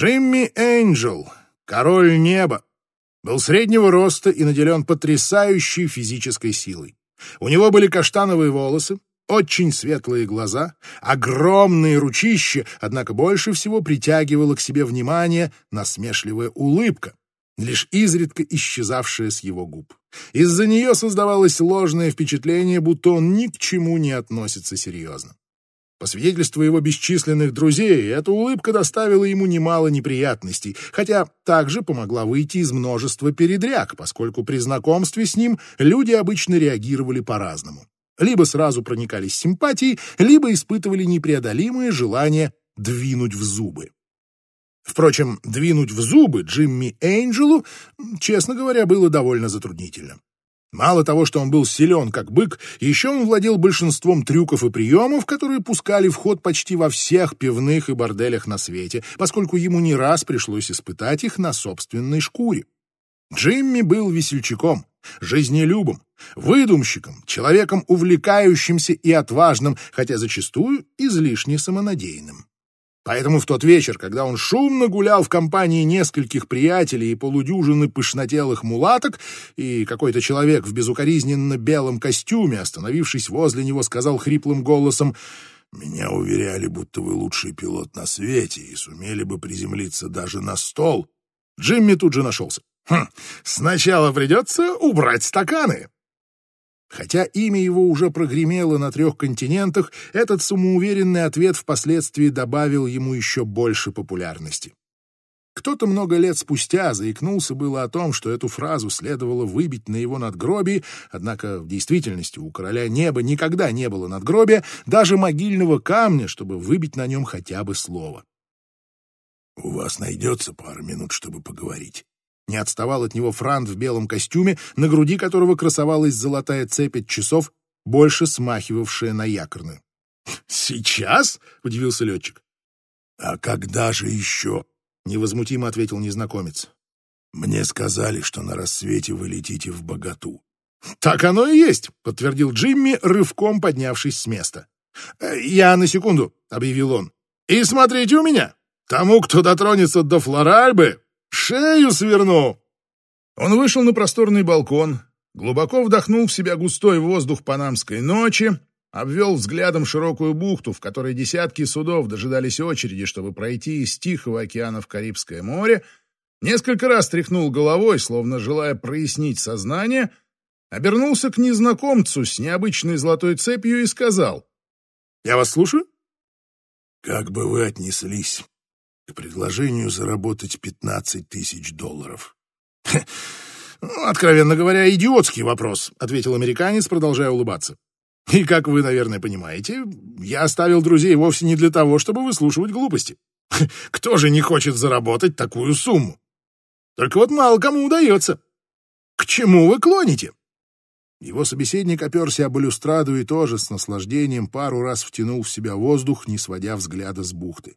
Джимми Энджел, король неба, был среднего роста и наделен потрясающей физической силой. У него были каштановые волосы, очень светлые глаза, огромные ручища, однако больше всего притягивала к себе внимание насмешливая улыбка, лишь изредка исчезавшая с его губ. Из-за нее создавалось ложное впечатление, будто он ни к чему не относится серьезно. По свидетельству его бесчисленных друзей, эта улыбка доставила ему немало неприятностей, хотя также помогла выйти из множества передряг, поскольку при знакомстве с ним люди обычно реагировали по-разному. Либо сразу проникались симпатией, либо испытывали непреодолимое желание двинуть в зубы. Впрочем, двинуть в зубы Джимми Энджелу, честно говоря, было довольно затруднительно. Мало того, что он был силен как бык, еще он владел большинством трюков и приемов, которые пускали в ход почти во всех пивных и борделях на свете, поскольку ему не раз пришлось испытать их на собственной шкуре. Джимми был весельчаком, жизнелюбом, выдумщиком, человеком увлекающимся и отважным, хотя зачастую излишне самонадеянным. Поэтому в тот вечер, когда он шумно гулял в компании нескольких приятелей и полудюжины пышнотелых мулаток, и какой-то человек в безукоризненно белом костюме, остановившись возле него, сказал хриплым голосом «Меня уверяли, будто вы лучший пилот на свете и сумели бы приземлиться даже на стол». Джимми тут же нашелся. «Хм, сначала придется убрать стаканы». Хотя имя его уже прогремело на трех континентах, этот самоуверенный ответ впоследствии добавил ему еще больше популярности. Кто-то много лет спустя заикнулся было о том, что эту фразу следовало выбить на его надгробии, однако в действительности у короля неба никогда не было надгробия, даже могильного камня, чтобы выбить на нем хотя бы слово. «У вас найдется пара минут, чтобы поговорить?» Не отставал от него Франт в белом костюме, на груди которого красовалась золотая цепь от часов, больше смахивавшая на якорную. «Сейчас?» — удивился летчик. «А когда же еще?» — невозмутимо ответил незнакомец. «Мне сказали, что на рассвете вы летите в богату». «Так оно и есть», — подтвердил Джимми, рывком поднявшись с места. «Я на секунду», — объявил он. «И смотрите у меня. Тому, кто дотронется до Флоральбы, Шею сверну!» Он вышел на просторный балкон, глубоко вдохнул в себя густой воздух панамской ночи, обвел взглядом широкую бухту, в которой десятки судов дожидались очереди, чтобы пройти из Тихого океана в Карибское море, несколько раз тряхнул головой, словно желая прояснить сознание, обернулся к незнакомцу с необычной золотой цепью и сказал «Я вас слушаю?» «Как бы вы отнеслись к предложению заработать 15 тысяч долларов. «Ну, «Откровенно говоря, идиотский вопрос», — ответил американец, продолжая улыбаться. «И, как вы, наверное, понимаете, я оставил друзей вовсе не для того, чтобы выслушивать глупости. Кто же не хочет заработать такую сумму? Только вот мало кому удается. К чему вы клоните?» Его собеседник оперся об балюстраду и тоже с наслаждением пару раз втянул в себя воздух, не сводя взгляда с бухты.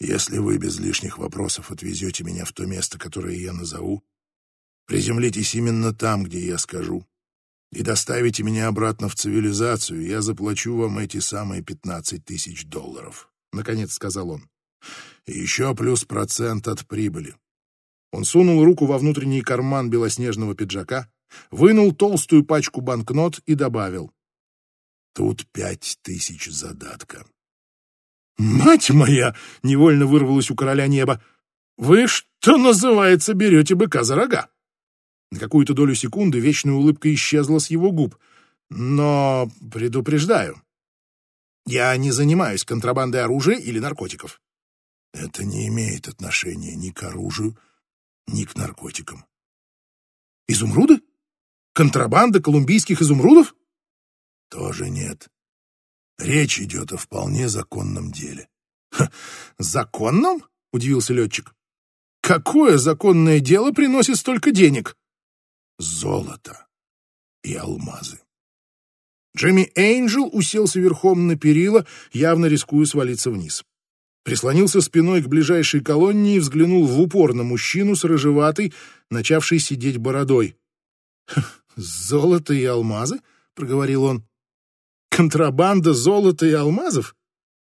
Если вы без лишних вопросов отвезете меня в то место, которое я назову, приземлитесь именно там, где я скажу, и доставите меня обратно в цивилизацию, я заплачу вам эти самые пятнадцать тысяч долларов», — наконец сказал он. «И еще плюс процент от прибыли». Он сунул руку во внутренний карман белоснежного пиджака, вынул толстую пачку банкнот и добавил. «Тут пять тысяч задатка». «Мать моя!» — невольно вырвалось у короля неба. «Вы, что называется, берете быка за рога!» На какую-то долю секунды вечная улыбка исчезла с его губ. «Но предупреждаю, я не занимаюсь контрабандой оружия или наркотиков». «Это не имеет отношения ни к оружию, ни к наркотикам». «Изумруды? Контрабанда колумбийских изумрудов?» «Тоже нет. Речь идет о вполне законном деле. «Законном?» — удивился летчик. «Какое законное дело приносит столько денег?» «Золото и алмазы». Джимми Эйнджел уселся верхом на перила, явно рискуя свалиться вниз. Прислонился спиной к ближайшей колонне и взглянул в упор на мужчину с рыжеватой, начавшей сидеть бородой. «Золото и алмазы?» — проговорил он. Контрабанда золота и алмазов?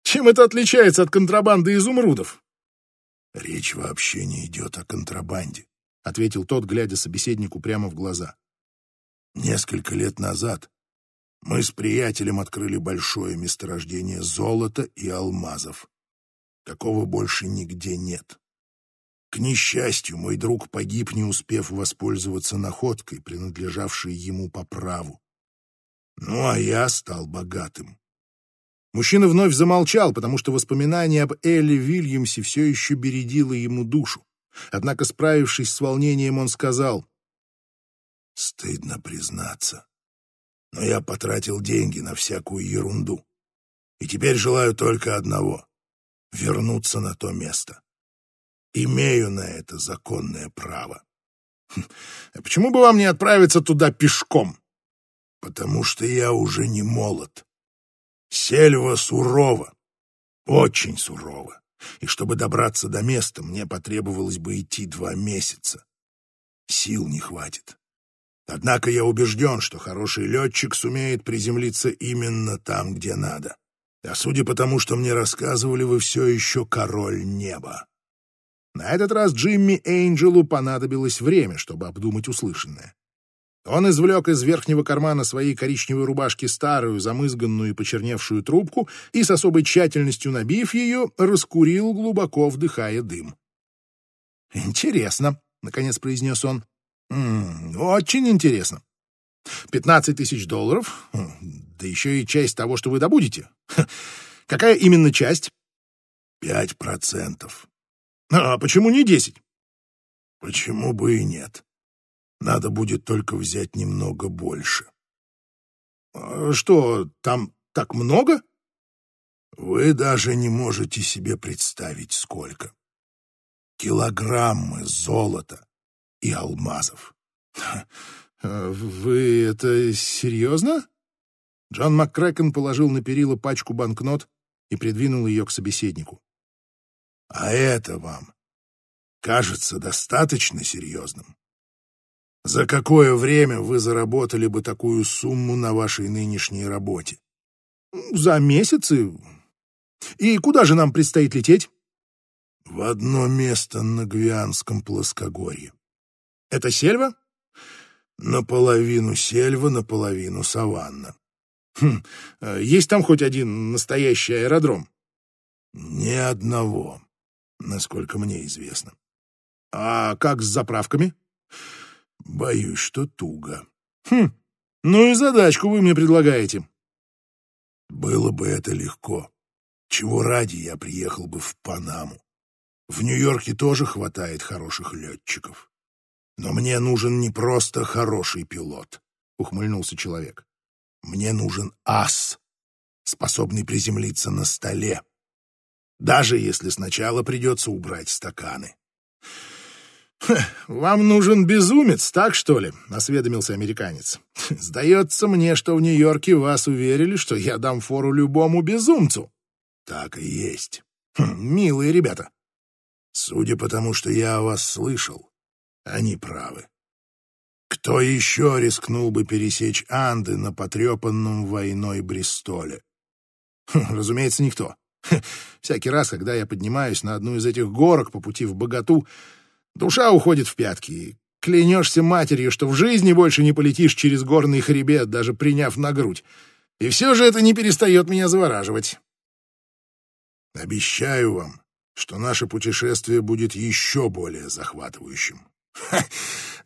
Чем это отличается от контрабанды изумрудов? Речь вообще не идет о контрабанде, — ответил тот, глядя собеседнику прямо в глаза. Несколько лет назад мы с приятелем открыли большое месторождение золота и алмазов. Такого больше нигде нет. К несчастью, мой друг погиб, не успев воспользоваться находкой, принадлежавшей ему по праву. Ну, а я стал богатым. Мужчина вновь замолчал, потому что воспоминание об Элли Вильямсе все еще бередило ему душу. Однако, справившись с волнением, он сказал, «Стыдно признаться, но я потратил деньги на всякую ерунду. И теперь желаю только одного — вернуться на то место. Имею на это законное право. Хм, а почему бы вам не отправиться туда пешком? Потому что я уже не молод. Сельва сурова, очень сурова, и чтобы добраться до места, мне потребовалось бы идти два месяца. Сил не хватит. Однако я убежден, что хороший летчик сумеет приземлиться именно там, где надо. А судя по тому, что мне рассказывали, вы все еще король неба. На этот раз Джимми Эйнджелу понадобилось время, чтобы обдумать услышанное. Он извлек из верхнего кармана своей коричневой рубашки старую, замызганную и почерневшую трубку и, с особой тщательностью набив ее, раскурил, глубоко вдыхая дым. «Интересно», — наконец произнес он. «М -м, «Очень интересно. Пятнадцать тысяч долларов, да еще и часть того, что вы добудете. Какая именно часть?» «Пять процентов», а почему не десять? Почему бы и нет? Надо будет только взять немного больше. А что, там так много? Вы даже не можете себе представить, сколько. Килограммы золота и алмазов. Вы это серьезно? Джон МакКрэкен положил на перила пачку банкнот и придвинул ее к собеседнику. А это вам кажется достаточно серьезным? За какое время вы заработали бы такую сумму на вашей нынешней работе? За месяцы. И куда же нам предстоит лететь? В одно место на Гвианском плоскогорье. Это сельва? Наполовину сельва, наполовину саванна. Хм, э, есть там хоть один настоящий аэродром? Ни одного насколько мне известно. А как с заправками? Боюсь, что туго. Хм, ну и задачку вы мне предлагаете. Было бы это легко. Чего ради я приехал бы в Панаму. В Нью-Йорке тоже хватает хороших летчиков. Но мне нужен не просто хороший пилот, — ухмыльнулся человек. Мне нужен ас, способный приземлиться на столе, даже если сначала придется убрать стаканы. «Вам нужен безумец, так что ли?» — осведомился американец. «Сдается мне, что в Нью-Йорке вас уверили, что я дам фору любому безумцу». «Так и есть. Хм, милые ребята». «Судя по тому, что я о вас слышал, они правы. Кто еще рискнул бы пересечь Анды на потрепанном войной Бристоле?» хм, «Разумеется, никто. Всякий раз, когда я поднимаюсь на одну из этих горок по пути в богату, душа уходит в пятки, клянешься матерью, что в жизни больше не полетишь через горный хребет, даже приняв на грудь. И все же это не перестает меня завораживать. Обещаю вам, что наше путешествие будет еще более захватывающим. Ха,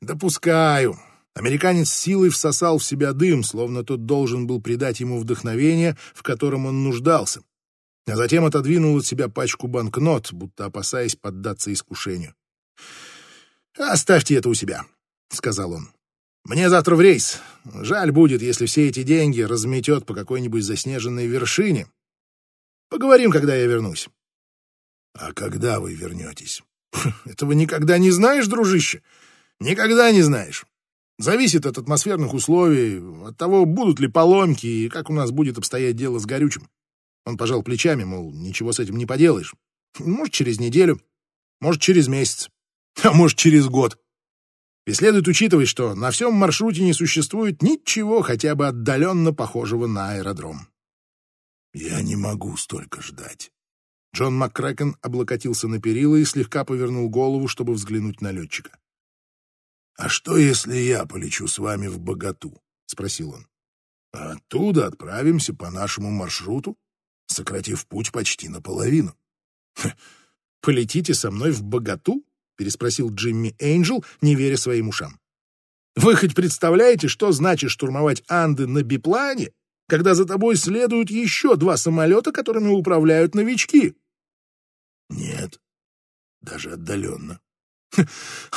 допускаю. Американец силой всосал в себя дым, словно тот должен был придать ему вдохновение, в котором он нуждался а затем отодвинул от себя пачку банкнот, будто опасаясь поддаться искушению. «Оставьте это у себя», — сказал он. «Мне завтра в рейс. Жаль будет, если все эти деньги разметет по какой-нибудь заснеженной вершине. Поговорим, когда я вернусь». «А когда вы вернетесь?» «Этого никогда не знаешь, дружище. Никогда не знаешь. Зависит от атмосферных условий, от того, будут ли поломки и как у нас будет обстоять дело с горючим. Он пожал плечами, мол, ничего с этим не поделаешь. Может, через неделю, может, через месяц, а может, через год. И следует учитывать, что на всем маршруте не существует ничего хотя бы отдаленно похожего на аэродром. Я не могу столько ждать. Джон МакКрэкен облокотился на перила и слегка повернул голову, чтобы взглянуть на летчика. «А что, если я полечу с вами в Богату?» — спросил он. «А оттуда отправимся по нашему маршруту, сократив путь почти наполовину». «Полетите со мной в Богату?» — переспросил Джимми Эйнджел, не веря своим ушам. «Вы хоть представляете, что значит штурмовать Анды на биплане, когда за тобой следуют еще два самолета, которыми управляют новички?» «Нет, даже отдаленно».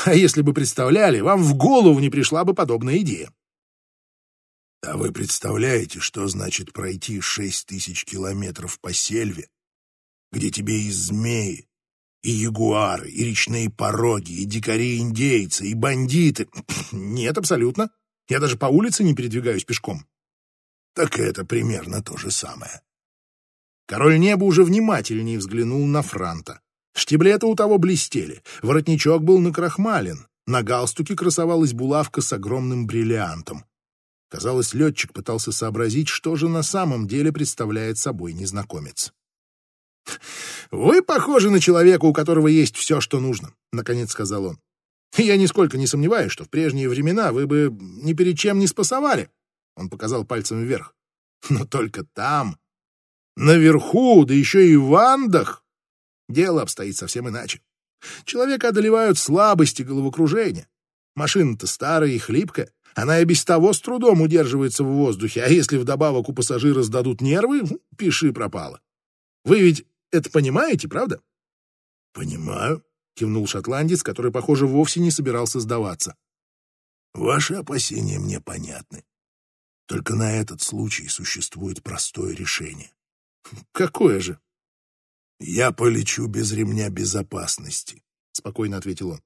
«А если бы представляли, вам в голову не пришла бы подобная идея». «А вы представляете, что значит пройти шесть тысяч километров по сельве, где тебе и змеи, и ягуары, и речные пороги, и дикари-индейцы, и бандиты. Нет, абсолютно. Я даже по улице не передвигаюсь пешком. Так это примерно то же самое. Король неба уже внимательнее взглянул на Франта. Штиблеты у того блестели, воротничок был накрахмален, на галстуке красовалась булавка с огромным бриллиантом. Казалось, летчик пытался сообразить, что же на самом деле представляет собой незнакомец. «Вы похожи на человека, у которого есть все, что нужно», — наконец сказал он. «Я нисколько не сомневаюсь, что в прежние времена вы бы ни перед чем не спасовали». Он показал пальцем вверх. «Но только там, наверху, да еще и в Андах, дело обстоит совсем иначе. Человека одолевают слабости головокружения. Машина-то старая и хлипкая. Она и без того с трудом удерживается в воздухе, а если вдобавок у пассажира сдадут нервы, пиши пропало. Вы ведь это понимаете, правда? Понимаю, кивнул шотландец, который, похоже, вовсе не собирался сдаваться. Ваши опасения мне понятны. Только на этот случай существует простое решение. Какое же? Я полечу без ремня безопасности, спокойно ответил он.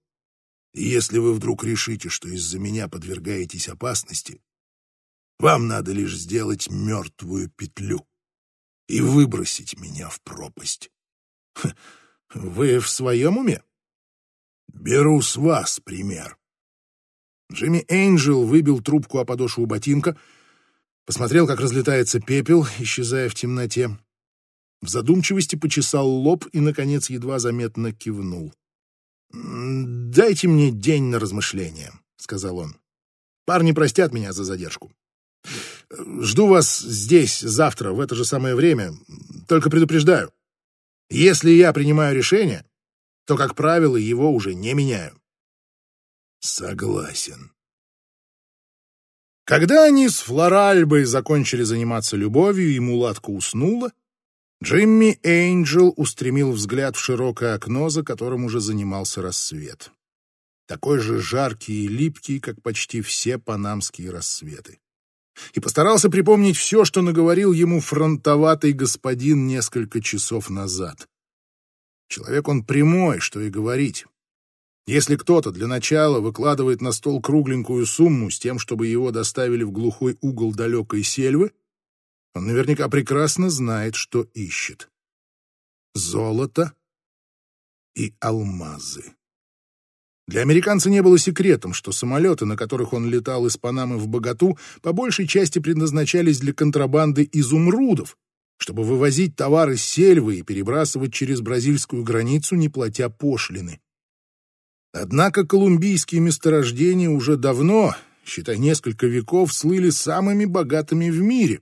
И если вы вдруг решите, что из-за меня подвергаетесь опасности, вам надо лишь сделать мертвую петлю и выбросить меня в пропасть. Вы в своем уме? Беру с вас пример. Джимми Эйнджел выбил трубку о подошву ботинка, посмотрел, как разлетается пепел, исчезая в темноте. В задумчивости почесал лоб и, наконец, едва заметно кивнул. «Дайте мне день на размышление», — сказал он. «Парни простят меня за задержку. Жду вас здесь завтра в это же самое время. Только предупреждаю. Если я принимаю решение, то, как правило, его уже не меняю. Согласен. Когда они с Флоральбой закончили заниматься любовью и мулатка уснула, Джимми Эйнджел устремил взгляд в широкое окно, за которым уже занимался рассвет. Такой же жаркий и липкий, как почти все панамские рассветы и постарался припомнить все, что наговорил ему фронтоватый господин несколько часов назад. Человек он прямой, что и говорить. Если кто-то для начала выкладывает на стол кругленькую сумму с тем, чтобы его доставили в глухой угол далекой сельвы, он наверняка прекрасно знает, что ищет. Золото и алмазы. Для американца не было секретом, что самолеты, на которых он летал из Панамы в Богату, по большей части предназначались для контрабанды изумрудов, чтобы вывозить товары с сельвы и перебрасывать через бразильскую границу, не платя пошлины. Однако колумбийские месторождения уже давно, считай несколько веков, слыли самыми богатыми в мире.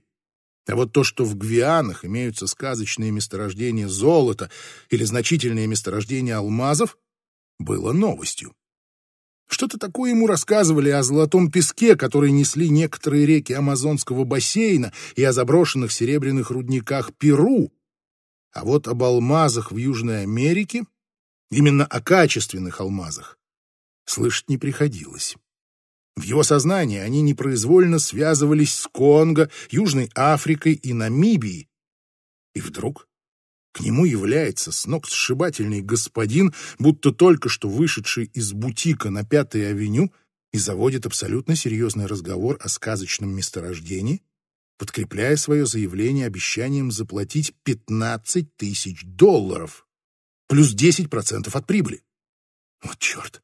А вот то, что в Гвианах имеются сказочные месторождения золота или значительные месторождения алмазов, было новостью. Что-то такое ему рассказывали о золотом песке, который несли некоторые реки Амазонского бассейна и о заброшенных серебряных рудниках Перу. А вот об алмазах в Южной Америке, именно о качественных алмазах, слышать не приходилось. В его сознании они непроизвольно связывались с Конго, Южной Африкой и Намибией. И вдруг к нему является с ног сшибательный господин, будто только что вышедший из бутика на Пятой авеню, и заводит абсолютно серьезный разговор о сказочном месторождении, подкрепляя свое заявление обещанием заплатить 15 тысяч долларов, плюс 10% от прибыли. Вот черт!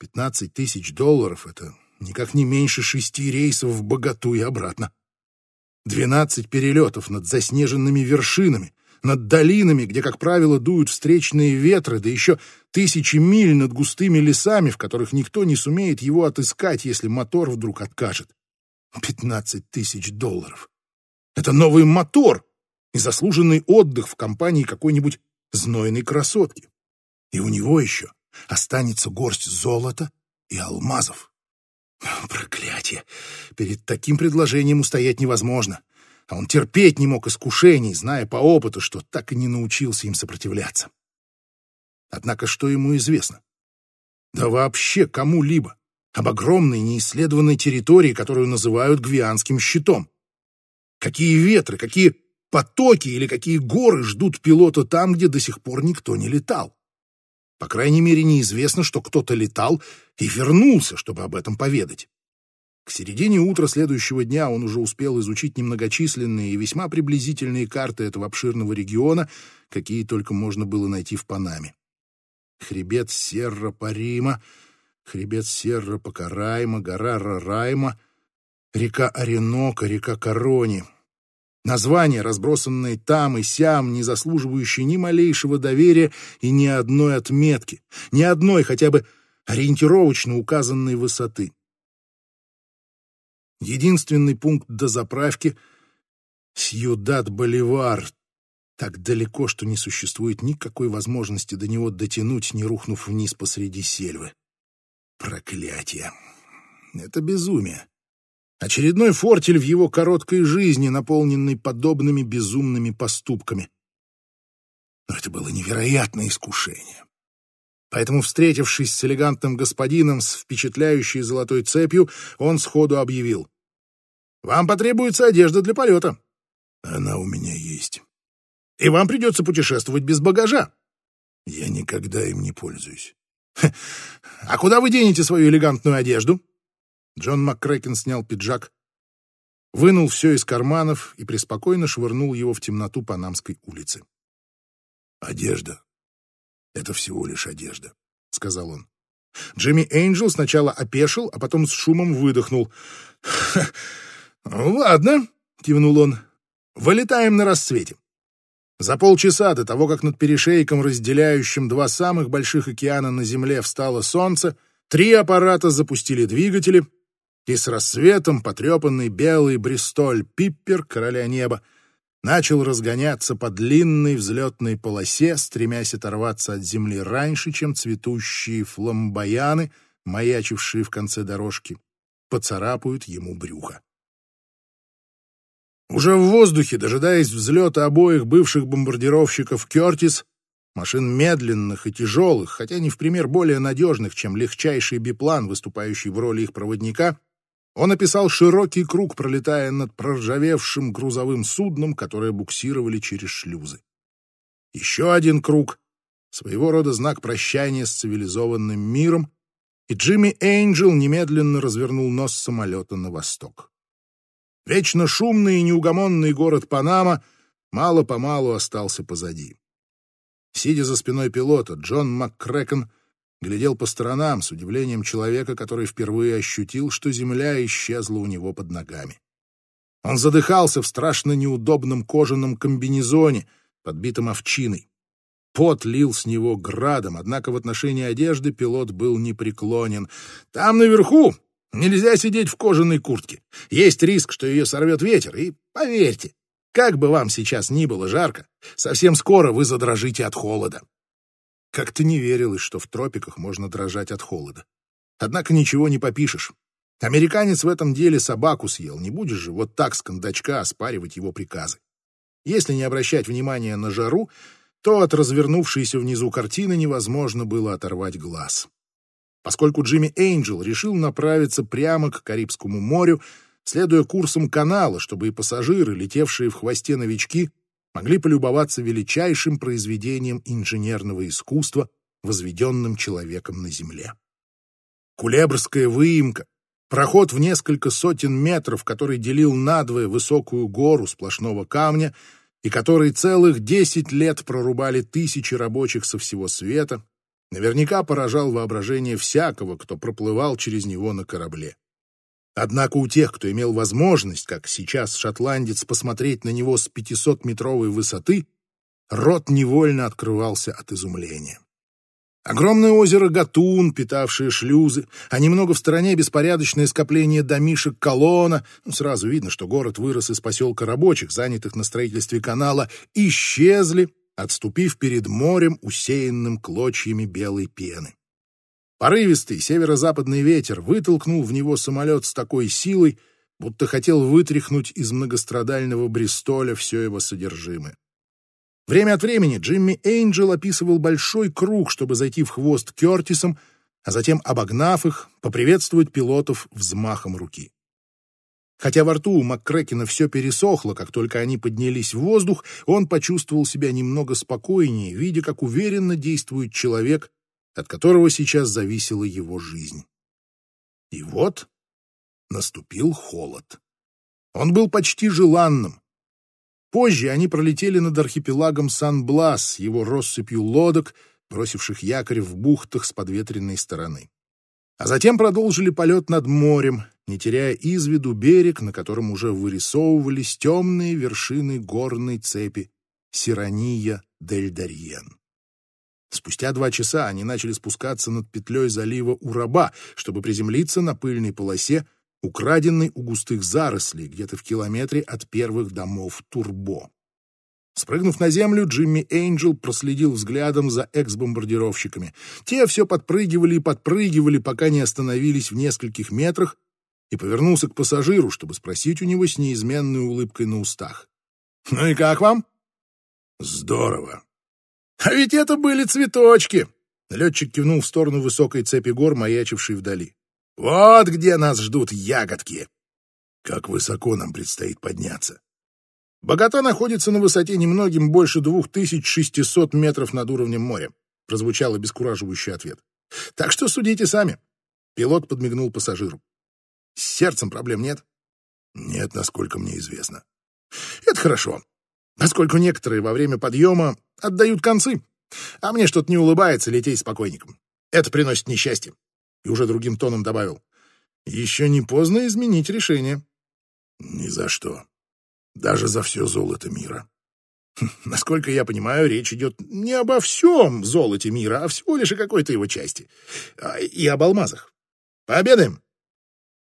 15 тысяч долларов — это никак не меньше шести рейсов в Богату и обратно. 12 перелетов над заснеженными вершинами — над долинами, где, как правило, дуют встречные ветры, да еще тысячи миль над густыми лесами, в которых никто не сумеет его отыскать, если мотор вдруг откажет. Пятнадцать тысяч долларов. Это новый мотор и заслуженный отдых в компании какой-нибудь знойной красотки. И у него еще останется горсть золота и алмазов. Проклятие! Перед таким предложением устоять невозможно. А он терпеть не мог искушений, зная по опыту, что так и не научился им сопротивляться. Однако что ему известно? Да вообще кому-либо об огромной неисследованной территории, которую называют Гвианским щитом. Какие ветры, какие потоки или какие горы ждут пилота там, где до сих пор никто не летал. По крайней мере, неизвестно, что кто-то летал и вернулся, чтобы об этом поведать. К середине утра следующего дня он уже успел изучить немногочисленные и весьма приблизительные карты этого обширного региона, какие только можно было найти в Панаме. Хребет Серра-Парима, хребет Серра-Покарайма, гора Рарайма, река Оренока, река Корони — Названия, разбросанные там и сям, не заслуживающие ни малейшего доверия и ни одной отметки, ни одной хотя бы ориентировочно указанной высоты. Единственный пункт до заправки — Сьюдад-Боливар, так далеко, что не существует никакой возможности до него дотянуть, не рухнув вниз посреди сельвы. Проклятие! Это безумие. Очередной фортель в его короткой жизни, наполненный подобными безумными поступками. Но это было невероятное искушение. Поэтому, встретившись с элегантным господином с впечатляющей золотой цепью, он сходу объявил. «Вам потребуется одежда для полета». «Она у меня есть». «И вам придется путешествовать без багажа». «Я никогда им не пользуюсь». «А куда вы денете свою элегантную одежду?» Джон МакКрэкен снял пиджак, вынул все из карманов и преспокойно швырнул его в темноту Панамской улицы. «Одежда — это всего лишь одежда», — сказал он. Джимми Эйнджел сначала опешил, а потом с шумом выдохнул. «Ладно», — кивнул он, — «вылетаем на рассвете». За полчаса до того, как над перешейком, разделяющим два самых больших океана на Земле, встало солнце, три аппарата запустили двигатели — и с рассветом потрепанный белый Бристоль Пиппер, короля неба, начал разгоняться по длинной взлетной полосе, стремясь оторваться от земли раньше, чем цветущие фламбояны, маячившие в конце дорожки, поцарапают ему брюхо. Уже в воздухе, дожидаясь взлета обоих бывших бомбардировщиков «Кертис», машин медленных и тяжелых, хотя не в пример более надежных, чем легчайший биплан, выступающий в роли их проводника, он описал широкий круг, пролетая над проржавевшим грузовым судном, которое буксировали через шлюзы. Еще один круг, своего рода знак прощания с цивилизованным миром, и Джимми Эйнджел немедленно развернул нос самолета на восток. Вечно шумный и неугомонный город Панама мало-помалу остался позади. Сидя за спиной пилота, Джон МакКрэкен глядел по сторонам с удивлением человека, который впервые ощутил, что земля исчезла у него под ногами. Он задыхался в страшно неудобном кожаном комбинезоне, подбитом овчиной. Пот лил с него градом, однако в отношении одежды пилот был непреклонен. «Там наверху нельзя сидеть в кожаной куртке. Есть риск, что ее сорвет ветер, и поверьте, как бы вам сейчас ни было жарко, совсем скоро вы задрожите от холода. Как-то не верилось, что в тропиках можно дрожать от холода. Однако ничего не попишешь. Американец в этом деле собаку съел, не будешь же вот так с кондачка оспаривать его приказы. Если не обращать внимания на жару, то от развернувшейся внизу картины невозможно было оторвать глаз. Поскольку Джимми Эйнджел решил направиться прямо к Карибскому морю, следуя курсом канала, чтобы и пассажиры, летевшие в хвосте новички, могли полюбоваться величайшим произведением инженерного искусства, возведенным человеком на Земле. Кулебрская выемка, проход в несколько сотен метров, который делил надвое высокую гору сплошного камня и который целых десять лет прорубали тысячи рабочих со всего света, наверняка поражал воображение всякого, кто проплывал через него на корабле. Однако у тех, кто имел возможность, как сейчас шотландец, посмотреть на него с 500-метровой высоты, рот невольно открывался от изумления. Огромное озеро Гатун, питавшее шлюзы, а немного в стороне беспорядочное скопление домишек Колона, ну, сразу видно, что город вырос из поселка рабочих, занятых на строительстве канала, исчезли, отступив перед морем, усеянным клочьями белой пены. Порывистый северо-западный ветер вытолкнул в него самолет с такой силой, будто хотел вытряхнуть из многострадального Бристоля все его содержимое. Время от времени Джимми Эйнджел описывал большой круг, чтобы зайти в хвост Кертисом, а затем, обогнав их, поприветствовать пилотов взмахом руки. Хотя во рту у МакКрекена все пересохло, как только они поднялись в воздух, он почувствовал себя немного спокойнее, видя, как уверенно действует человек, от которого сейчас зависела его жизнь. И вот наступил холод. Он был почти желанным, Позже они пролетели над архипелагом Сан-Блас, его россыпью лодок, бросивших якорь в бухтах с подветренной стороны. А затем продолжили полет над морем, не теряя из виду берег, на котором уже вырисовывались темные вершины горной цепи Сирания дель Дарьен. Спустя два часа они начали спускаться над петлей залива Ураба, чтобы приземлиться на пыльной полосе, украденный у густых зарослей, где-то в километре от первых домов Турбо. Спрыгнув на землю, Джимми Эйнджел проследил взглядом за экс-бомбардировщиками. Те все подпрыгивали и подпрыгивали, пока не остановились в нескольких метрах, и повернулся к пассажиру, чтобы спросить у него с неизменной улыбкой на устах. «Ну и как вам?» «Здорово». «А ведь это были цветочки!» Летчик кивнул в сторону высокой цепи гор, маячившей вдали. Вот где нас ждут ягодки. Как высоко нам предстоит подняться. Богата находится на высоте немногим больше 2600 метров над уровнем моря, прозвучал обескураживающий ответ. Так что судите сами. Пилот подмигнул пассажиру. С сердцем проблем нет? Нет, насколько мне известно. Это хорошо, поскольку некоторые во время подъема отдают концы, а мне что-то не улыбается лететь спокойником. Это приносит несчастье и уже другим тоном добавил. «Еще не поздно изменить решение». «Ни за что. Даже за все золото мира». Хм, насколько я понимаю, речь идет не обо всем золоте мира, а всего лишь о какой-то его части. А, и об алмазах. Пообедаем?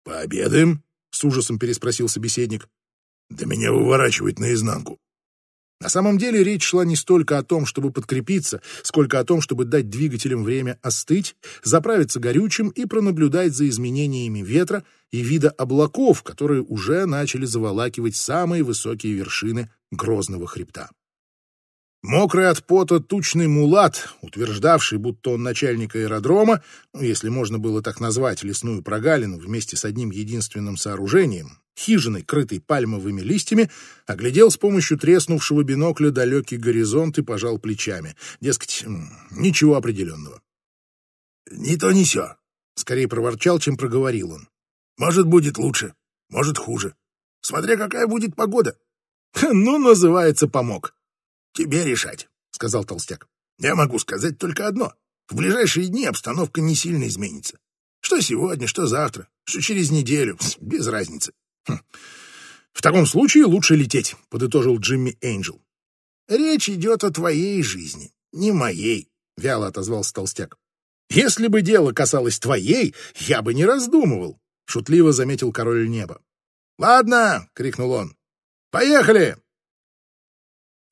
Пообедаем? С ужасом переспросил собеседник. Да меня выворачивает наизнанку. На самом деле речь шла не столько о том, чтобы подкрепиться, сколько о том, чтобы дать двигателям время остыть, заправиться горючим и пронаблюдать за изменениями ветра и вида облаков, которые уже начали заволакивать самые высокие вершины грозного хребта. Мокрый от пота тучный мулат, утверждавший, будто он начальник аэродрома, если можно было так назвать лесную прогалину вместе с одним единственным сооружением, хижиной, крытой пальмовыми листьями, оглядел с помощью треснувшего бинокля далекий горизонт и пожал плечами. Дескать, ничего определенного. «Не то, не сё», — скорее проворчал, чем проговорил он. «Может, будет лучше, может, хуже. Смотря какая будет погода». «Ну, называется, помог». «Тебе решать», — сказал толстяк. «Я могу сказать только одно. В ближайшие дни обстановка не сильно изменится. Что сегодня, что завтра, что через неделю, без разницы. Хм. «В таком случае лучше лететь», — подытожил Джимми Эйнджел. «Речь идет о твоей жизни, не моей», — вяло отозвался толстяк. «Если бы дело касалось твоей, я бы не раздумывал», — шутливо заметил король неба. «Ладно!» — крикнул он. «Поехали!»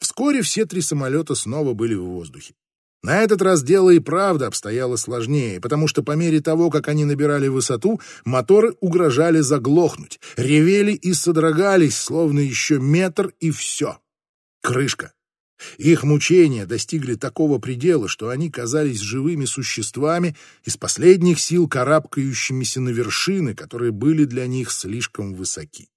Вскоре все три самолета снова были в воздухе. На этот раз дело и правда обстояло сложнее, потому что по мере того, как они набирали высоту, моторы угрожали заглохнуть, ревели и содрогались, словно еще метр и все. Крышка. Их мучения достигли такого предела, что они казались живыми существами из последних сил карабкающимися на вершины, которые были для них слишком высоки.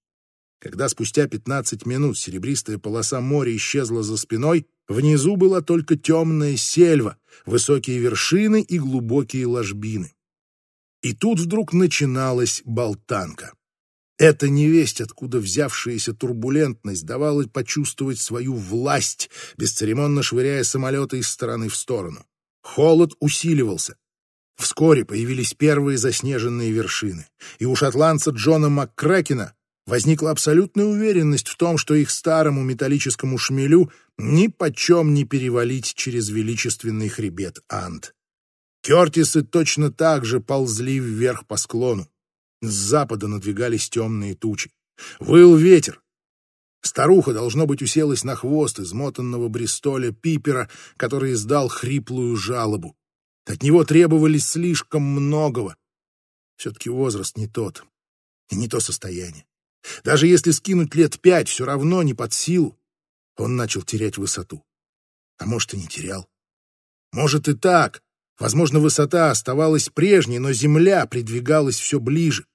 Когда спустя 15 минут серебристая полоса моря исчезла за спиной, внизу была только темная сельва, высокие вершины и глубокие ложбины. И тут вдруг начиналась болтанка. Эта невесть, откуда взявшаяся турбулентность, давала почувствовать свою власть, бесцеремонно швыряя самолеты из стороны в сторону. Холод усиливался. Вскоре появились первые заснеженные вершины, и у шотландца Джона МакКрекена возникла абсолютная уверенность в том, что их старому металлическому шмелю ни почем не перевалить через величественный хребет Анд. Кертисы точно так же ползли вверх по склону. С запада надвигались темные тучи. Выл ветер. Старуха, должно быть, уселась на хвост измотанного Бристоля Пипера, который издал хриплую жалобу. От него требовались слишком многого. Все-таки возраст не тот, и не то состояние. Даже если скинуть лет пять, все равно не под силу. Он начал терять высоту. А может, и не терял. Может, и так. Возможно, высота оставалась прежней, но земля придвигалась все ближе.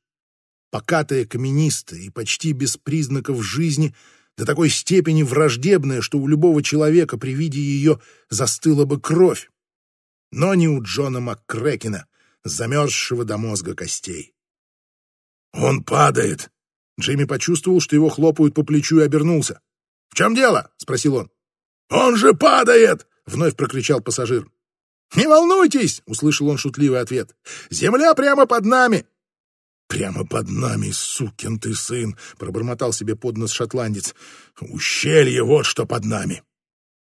Покатая, каменистая и почти без признаков жизни, до такой степени враждебная, что у любого человека при виде ее застыла бы кровь. Но не у Джона МакКрекена, замерзшего до мозга костей. «Он падает!» Джимми почувствовал, что его хлопают по плечу и обернулся. «В чем дело?» — спросил он. «Он же падает!» — вновь прокричал пассажир. «Не волнуйтесь!» — услышал он шутливый ответ. «Земля прямо под нами!» «Прямо под нами, сукин ты сын!» — пробормотал себе под нос шотландец. «Ущелье вот что под нами!»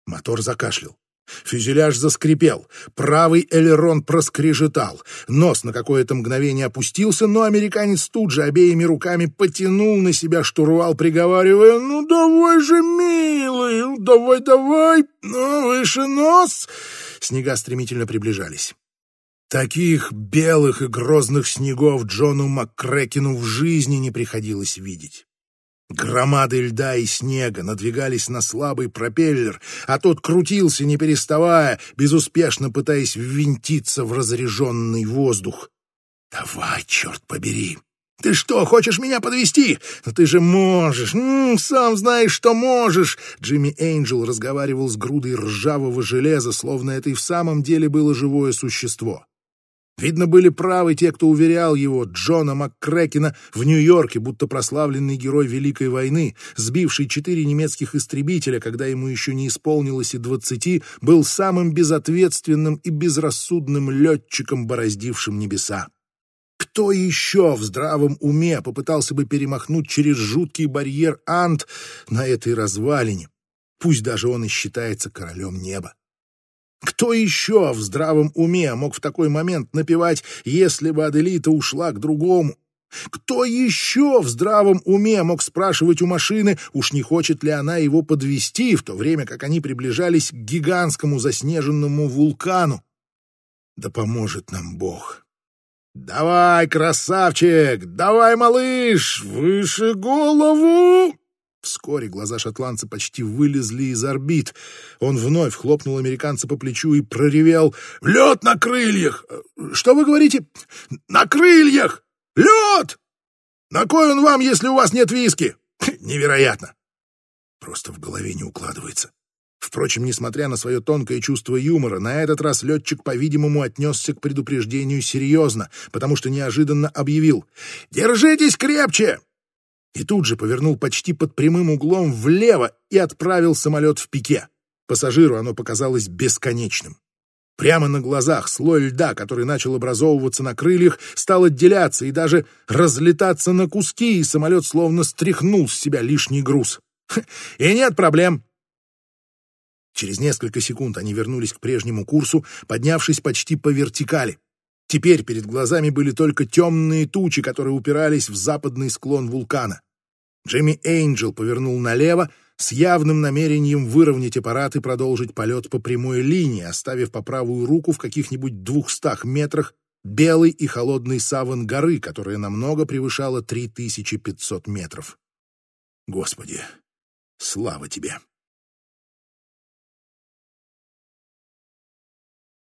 Мотор закашлял. Фюзеляж заскрипел, правый элерон проскрежетал, нос на какое-то мгновение опустился, но американец тут же обеими руками потянул на себя штурвал, приговаривая «Ну давай же, милый, ну давай, давай, ну выше нос!» Снега стремительно приближались. Таких белых и грозных снегов Джону МакКрекину в жизни не приходилось видеть. Громады льда и снега надвигались на слабый пропеллер, а тот крутился, не переставая, безуспешно пытаясь ввинтиться в разреженный воздух. «Давай, черт побери! Ты что, хочешь меня подвести? Но ты же можешь! -м, сам знаешь, что можешь!» Джимми Эйнджел разговаривал с грудой ржавого железа, словно это и в самом деле было живое существо. Видно, были правы те, кто уверял его, Джона МакКрекена, в Нью-Йорке, будто прославленный герой Великой войны, сбивший четыре немецких истребителя, когда ему еще не исполнилось и двадцати, был самым безответственным и безрассудным летчиком, бороздившим небеса. Кто еще в здравом уме попытался бы перемахнуть через жуткий барьер Ант на этой развалине, пусть даже он и считается королем неба? Кто еще в здравом уме мог в такой момент напевать «Если бы Аделита ушла к другому»? Кто еще в здравом уме мог спрашивать у машины, уж не хочет ли она его подвести, в то время как они приближались к гигантскому заснеженному вулкану? Да поможет нам Бог. «Давай, красавчик! Давай, малыш! Выше голову!» Вскоре глаза шотландца почти вылезли из орбит. Он вновь хлопнул американца по плечу и проревел «Лед на крыльях!» «Что вы говорите?» «На крыльях! Лед! На кой он вам, если у вас нет виски?» «Невероятно!» Просто в голове не укладывается. Впрочем, несмотря на свое тонкое чувство юмора, на этот раз летчик, по-видимому, отнесся к предупреждению серьезно, потому что неожиданно объявил «Держитесь крепче! И тут же повернул почти под прямым углом влево и отправил самолет в пике. Пассажиру оно показалось бесконечным. Прямо на глазах слой льда, который начал образовываться на крыльях, стал отделяться и даже разлетаться на куски, и самолет словно стряхнул с себя лишний груз. И нет проблем. Через несколько секунд они вернулись к прежнему курсу, поднявшись почти по вертикали. Теперь перед глазами были только темные тучи, которые упирались в западный склон вулкана. Джимми Эйнджел повернул налево с явным намерением выровнять аппарат и продолжить полет по прямой линии, оставив по правую руку в каких-нибудь двухстах метрах белый и холодный саван горы, которая намного превышала 3500 метров. Господи, слава тебе!